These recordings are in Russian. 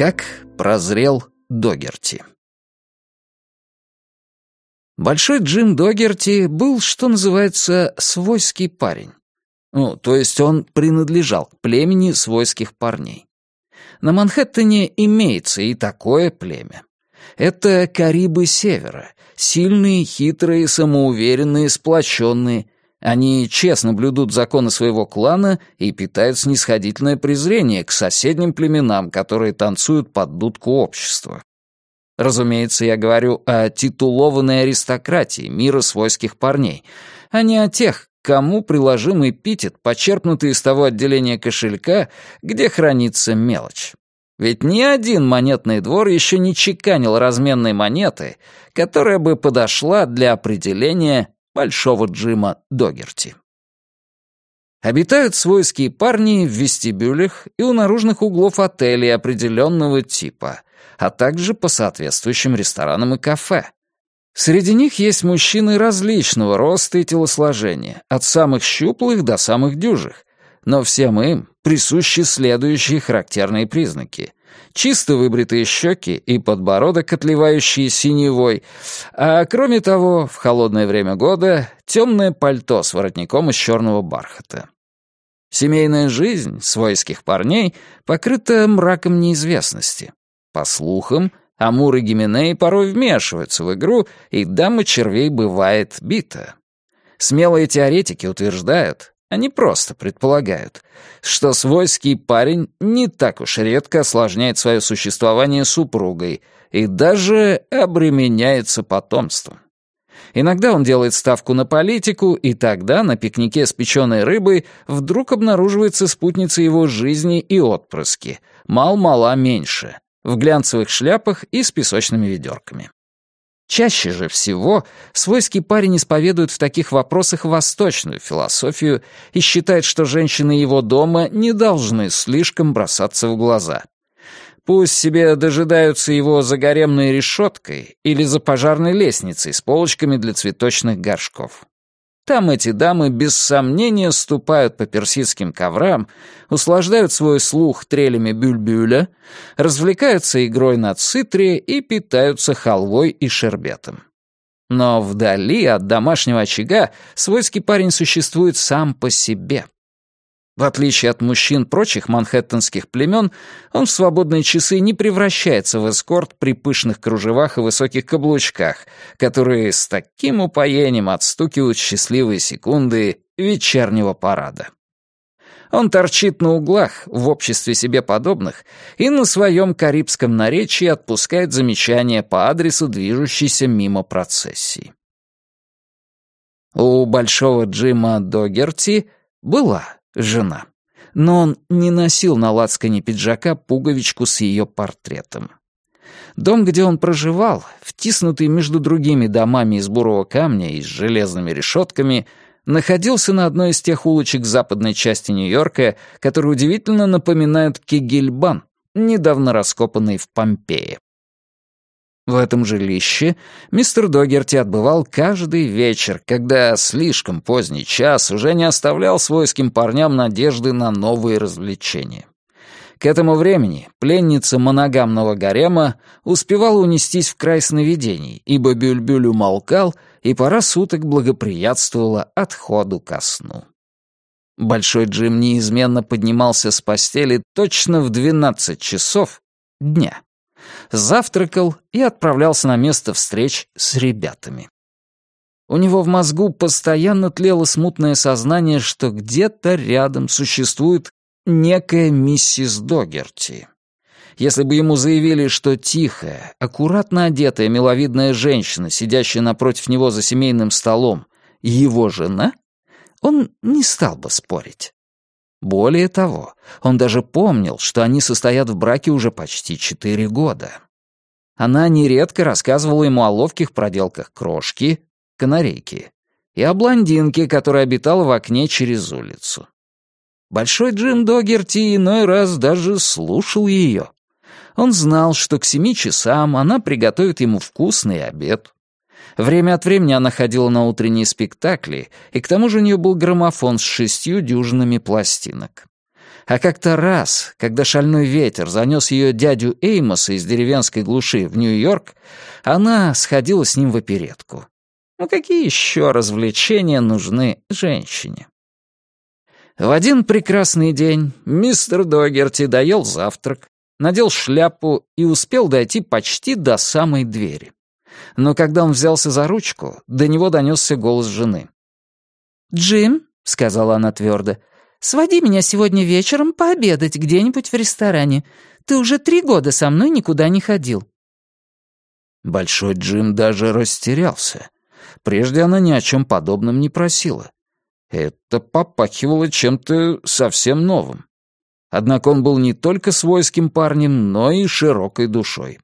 Как прозрел Догерти. Большой Джим Догерти был, что называется, свойский парень. Ну, то есть он принадлежал к племени свойских парней. На Манхэттене имеется и такое племя. Это Карибы Севера, сильные, хитрые, самоуверенные, сплоченные. Они честно блюдут законы своего клана и питают снисходительное презрение к соседним племенам, которые танцуют под дудку общества. Разумеется, я говорю о титулованной аристократии мира свойских парней, а не о тех, кому приложим эпитет, почерпнутый из того отделения кошелька, где хранится мелочь. Ведь ни один монетный двор еще не чеканил разменной монеты, которая бы подошла для определения Большого Джима Догерти. Обитают свойские парни в вестибюлях и у наружных углов отелей определенного типа, а также по соответствующим ресторанам и кафе. Среди них есть мужчины различного роста и телосложения, от самых щуплых до самых дюжих, но всем им присущи следующие характерные признаки. Чисто выбритые щеки и подбородок, отливающие синевой, а кроме того, в холодное время года темное пальто с воротником из черного бархата. Семейная жизнь свойских парней покрыта мраком неизвестности. По слухам, Амур и Гименей порой вмешиваются в игру, и дама червей бывает бита. Смелые теоретики утверждают, они просто предполагают, что свойский парень не так уж редко осложняет свое существование супругой и даже обременяется потомством. Иногда он делает ставку на политику, и тогда на пикнике с печеной рыбой вдруг обнаруживается спутница его жизни и отпрыски, мал-мала меньше, в глянцевых шляпах и с песочными ведерками. Чаще же всего свойский парень исповедует в таких вопросах восточную философию и считает, что женщины его дома не должны слишком бросаться в глаза. Пусть себе дожидаются его за гаремной решеткой или за пожарной лестницей с полочками для цветочных горшков. Там эти дамы без сомнения ступают по персидским коврам, услаждают свой слух трелями бюльбюля, развлекаются игрой на цитре и питаются халвой и шербетом. Но вдали от домашнего очага свойский парень существует сам по себе — в отличие от мужчин прочих манхэттенских племен, он в свободные часы не превращается в эскорт при пышных кружевах и высоких каблучках, которые с таким упоением отстукивают счастливые секунды вечернего парада. Он торчит на углах в обществе себе подобных и на своем карибском наречии отпускает замечания по адресу движущейся мимо процессии. У большого Джима Догерти была жена. Но он не носил на лацкане пиджака пуговичку с ее портретом. Дом, где он проживал, втиснутый между другими домами из бурого камня и с железными решетками, находился на одной из тех улочек западной части Нью-Йорка, которые удивительно напоминают Кегельбан, недавно раскопанный в Помпее. В этом жилище мистер Догерти отбывал каждый вечер, когда слишком поздний час уже не оставлял свойским парням надежды на новые развлечения. К этому времени пленница моногамного гарема успевала унестись в край сновидений, ибо Бюльбюль умолкал, и пора суток благоприятствовала отходу ко сну. Большой Джим неизменно поднимался с постели точно в двенадцать часов дня завтракал и отправлялся на место встреч с ребятами. У него в мозгу постоянно тлело смутное сознание, что где-то рядом существует некая миссис Догерти. Если бы ему заявили, что тихая, аккуратно одетая миловидная женщина, сидящая напротив него за семейным столом, его жена, он не стал бы спорить. Более того, он даже помнил, что они состоят в браке уже почти четыре года. Она нередко рассказывала ему о ловких проделках крошки, канарейки, и о блондинке, которая обитала в окне через улицу. Большой Джим Догерти иной раз даже слушал ее. Он знал, что к семи часам она приготовит ему вкусный обед. Время от времени она ходила на утренние спектакли, и к тому же у нее был граммофон с шестью дюжинами пластинок. А как-то раз, когда шальной ветер занес ее дядю Эймоса из деревенской глуши в Нью-Йорк, она сходила с ним в оперетку. Ну какие еще развлечения нужны женщине? В один прекрасный день мистер Догерти доел завтрак, надел шляпу и успел дойти почти до самой двери. Но когда он взялся за ручку, до него донесся голос жены. «Джим», — сказала она твердо, — «своди меня сегодня вечером пообедать где-нибудь в ресторане. Ты уже три года со мной никуда не ходил». Большой Джим даже растерялся. Прежде она ни о чем подобном не просила. Это попахивало чем-то совсем новым. Однако он был не только свойским парнем, но и широкой душой.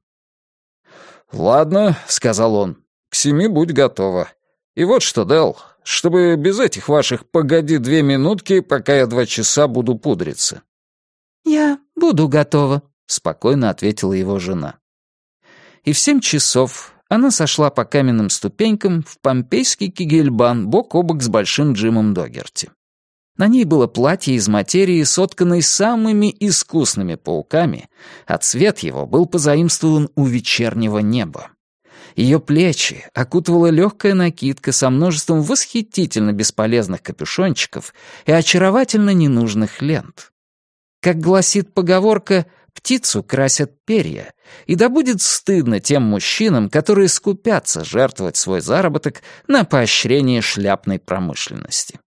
«Ладно», — сказал он, — «к семи будь готова. И вот что, Дел, чтобы без этих ваших «погоди две минутки, пока я два часа буду пудриться». «Я буду готова», — спокойно ответила его жена. И в семь часов она сошла по каменным ступенькам в помпейский кигельбан бок о бок с большим Джимом Догерти. На ней было платье из материи, сотканной самыми искусными пауками, а цвет его был позаимствован у вечернего неба. Ее плечи окутывала легкая накидка со множеством восхитительно бесполезных капюшончиков и очаровательно ненужных лент. Как гласит поговорка, птицу красят перья, и да будет стыдно тем мужчинам, которые скупятся жертвовать свой заработок на поощрение шляпной промышленности.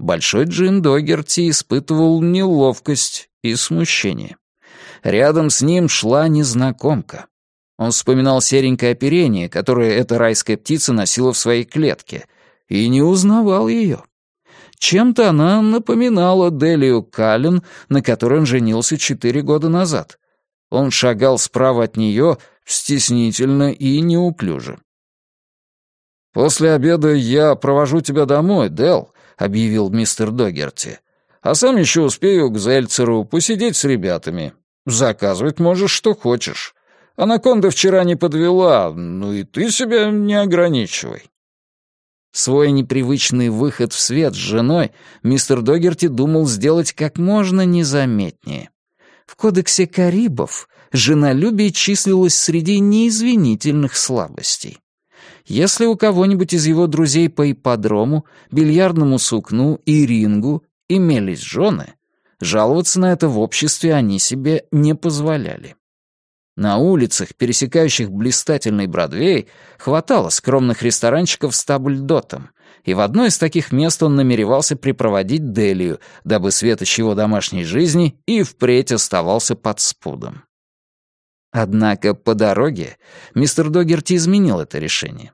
Большой Джин Догерти испытывал неловкость и смущение. Рядом с ним шла незнакомка. Он вспоминал серенькое оперение, которое эта райская птица носила в своей клетке, и не узнавал ее. Чем-то она напоминала Делию Каллен, на которой он женился четыре года назад. Он шагал справа от нее, стеснительно и неуклюже. «После обеда я провожу тебя домой, Дел», объявил мистер Догерти. «А сам еще успею к Зельцеру посидеть с ребятами. Заказывать можешь, что хочешь. Анаконда вчера не подвела, ну и ты себя не ограничивай». Свой непривычный выход в свет с женой мистер Догерти думал сделать как можно незаметнее. В кодексе Карибов женолюбие числилось среди неизвинительных слабостей. Если у кого-нибудь из его друзей по ипподрому, бильярдному сукну и рингу имелись жены, жаловаться на это в обществе они себе не позволяли. На улицах, пересекающих блистательный Бродвей, хватало скромных ресторанчиков с табльдотом, и в одно из таких мест он намеревался припроводить Делию, дабы светоч его домашней жизни и впредь оставался под спудом. Однако по дороге мистер Догерти изменил это решение.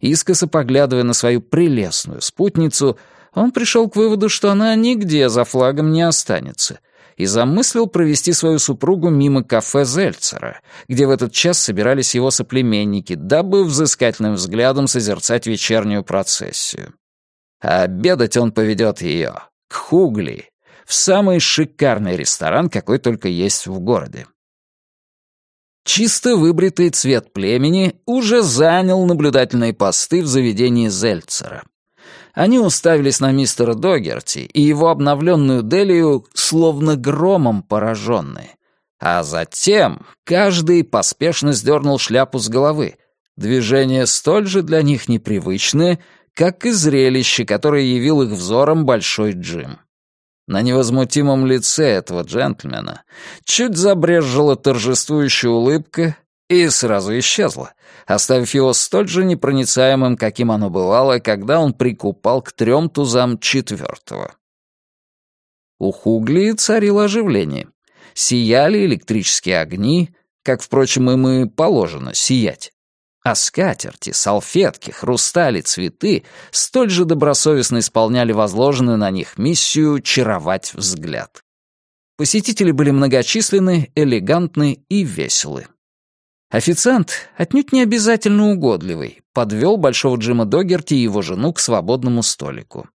Искоса поглядывая на свою прелестную спутницу, он пришел к выводу, что она нигде за флагом не останется, и замыслил провести свою супругу мимо кафе Зельцера, где в этот час собирались его соплеменники, дабы взыскательным взглядом созерцать вечернюю процессию. А обедать он поведет ее к Хугли, в самый шикарный ресторан, какой только есть в городе. Чисто выбритый цвет племени уже занял наблюдательные посты в заведении Зельцера. Они уставились на мистера Догерти и его обновленную Делию словно громом пораженные. А затем каждый поспешно сдернул шляпу с головы. Движение столь же для них непривычное, как и зрелище, которое явил их взором Большой Джим. На невозмутимом лице этого джентльмена чуть забрежжила торжествующая улыбка и сразу исчезла, оставив его столь же непроницаемым, каким оно бывало, когда он прикупал к трем тузам четвертого. У Хугли царило оживление. Сияли электрические огни, как, впрочем, им и положено сиять. А скатерти, салфетки, хрустали, цветы столь же добросовестно исполняли возложенную на них миссию чаровать взгляд. Посетители были многочисленны, элегантны и веселы. Официант, отнюдь не обязательно угодливый, подвел большого Джима Догерти и его жену к свободному столику.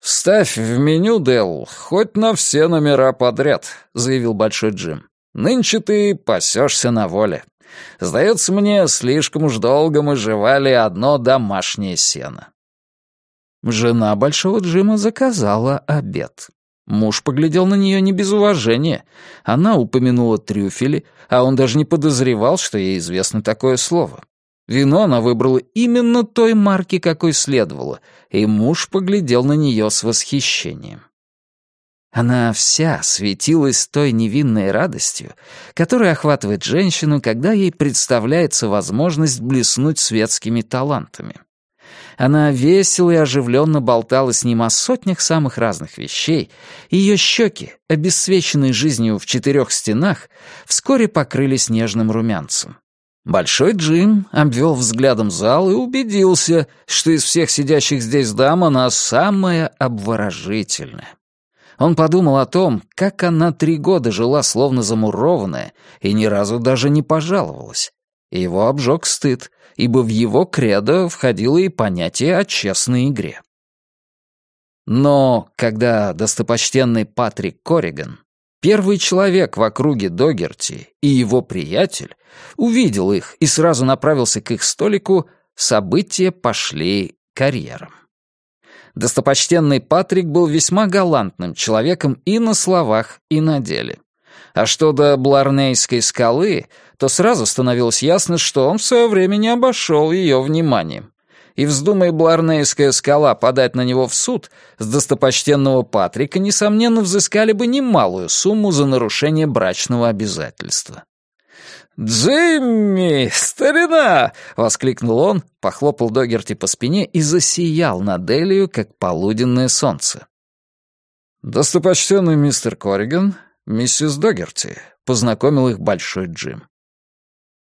«Ставь в меню, Дел, хоть на все номера подряд», — заявил Большой Джим. «Нынче ты пасешься на воле. Сдается мне, слишком уж долго мы жевали одно домашнее сено. Жена Большого Джима заказала обед. Муж поглядел на нее не без уважения. Она упомянула трюфели, а он даже не подозревал, что ей известно такое слово. Вино она выбрала именно той марки, какой следовало, и муж поглядел на нее с восхищением. Она вся светилась той невинной радостью, которая охватывает женщину, когда ей представляется возможность блеснуть светскими талантами. Она весело и оживленно болтала с ним о сотнях самых разных вещей, и ее щеки, обесцвеченные жизнью в четырех стенах, вскоре покрылись нежным румянцем. Большой Джим обвел взглядом зал и убедился, что из всех сидящих здесь дам она самая обворожительная. Он подумал о том, как она три года жила словно замурованная и ни разу даже не пожаловалась. И его обжег стыд, ибо в его кредо входило и понятие о честной игре. Но когда достопочтенный Патрик Корриган, первый человек в округе Догерти и его приятель, увидел их и сразу направился к их столику, события пошли карьером. Достопочтенный Патрик был весьма галантным человеком и на словах, и на деле. А что до Бларнейской скалы, то сразу становилось ясно, что он в свое время не обошел ее вниманием. И вздумай Бларнейская скала подать на него в суд, с достопочтенного Патрика, несомненно, взыскали бы немалую сумму за нарушение брачного обязательства. «Джимми, старина!» — воскликнул он, похлопал Догерти по спине и засиял над Делию, как полуденное солнце. «Достопочтенный мистер Корриган, «Миссис Догерти», — познакомил их Большой Джим.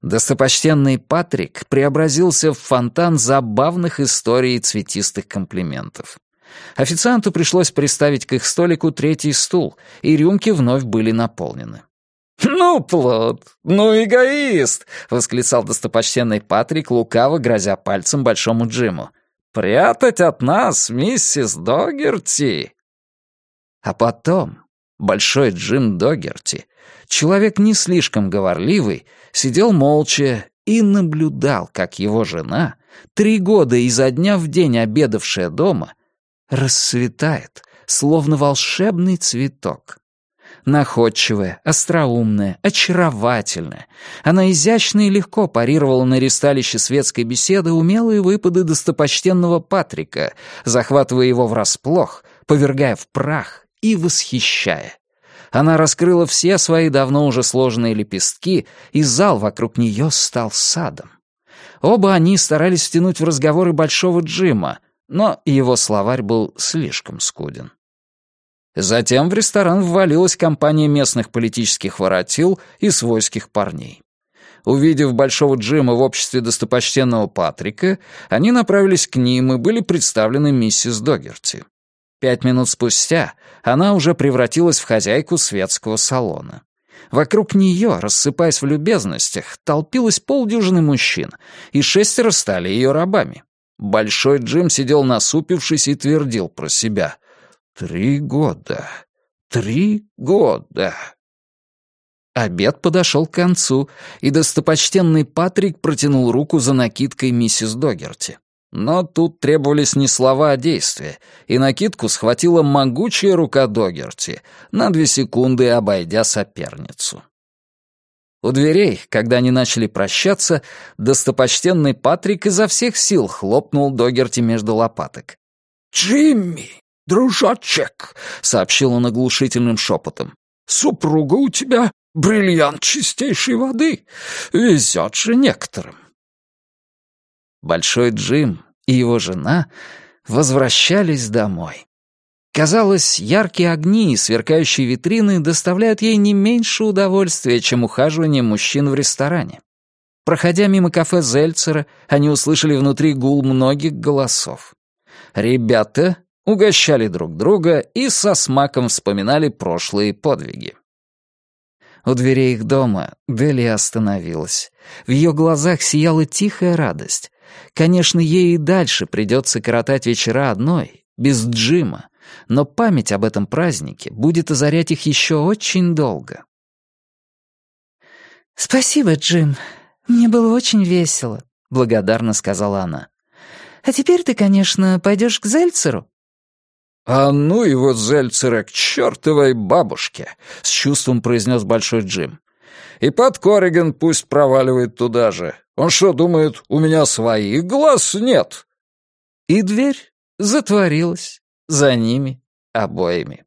Достопочтенный Патрик преобразился в фонтан забавных историй и цветистых комплиментов. Официанту пришлось приставить к их столику третий стул, и рюмки вновь были наполнены. «Ну, плод, ну, эгоист!» — восклицал достопочтенный Патрик, лукаво грозя пальцем Большому Джиму. «Прятать от нас, миссис Догерти!» А потом Большой Джим Догерти, человек не слишком говорливый, сидел молча и наблюдал, как его жена, три года изо дня в день обедавшая дома, расцветает, словно волшебный цветок. Находчивая, остроумная, очаровательная. Она изящно и легко парировала на ристалище светской беседы умелые выпады достопочтенного Патрика, захватывая его врасплох, повергая в прах, и восхищая. Она раскрыла все свои давно уже сложенные лепестки, и зал вокруг нее стал садом. Оба они старались втянуть в разговоры Большого Джима, но его словарь был слишком скуден. Затем в ресторан ввалилась компания местных политических воротил и свойских парней. Увидев Большого Джима в обществе достопочтенного Патрика, они направились к ним и были представлены миссис Догерти. Пять минут спустя она уже превратилась в хозяйку светского салона. Вокруг нее, рассыпаясь в любезностях, толпилось полдюжины мужчин, и шестеро стали ее рабами. Большой Джим сидел насупившись и твердил про себя. «Три года! Три года!» Обед подошел к концу, и достопочтенный Патрик протянул руку за накидкой миссис Догерти. Но тут требовались не слова, а действия, и накидку схватила могучая рука Догерти, на две секунды обойдя соперницу. У дверей, когда они начали прощаться, достопочтенный Патрик изо всех сил хлопнул Догерти между лопаток. «Джимми, дружочек!» — сообщил он оглушительным шепотом. «Супруга у тебя бриллиант чистейшей воды. Везет же некоторым». Большой Джим и его жена возвращались домой. Казалось, яркие огни и сверкающие витрины доставляют ей не меньше удовольствия, чем ухаживание мужчин в ресторане. Проходя мимо кафе Зельцера, они услышали внутри гул многих голосов. Ребята угощали друг друга и со смаком вспоминали прошлые подвиги. У дверей их дома Дели остановилась. В ее глазах сияла тихая радость. Конечно, ей и дальше придется коротать вечера одной, без Джима, но память об этом празднике будет озарять их еще очень долго. «Спасибо, Джим. Мне было очень весело», — благодарно сказала она. «А теперь ты, конечно, пойдешь к Зельцеру?» «А ну его, Зельцера, к чертовой бабушке!» — с чувством произнес Большой Джим. «И под Корриgan пусть проваливает туда же. Он что, думает, у меня своих глаз нет?» И дверь затворилась за ними обоими.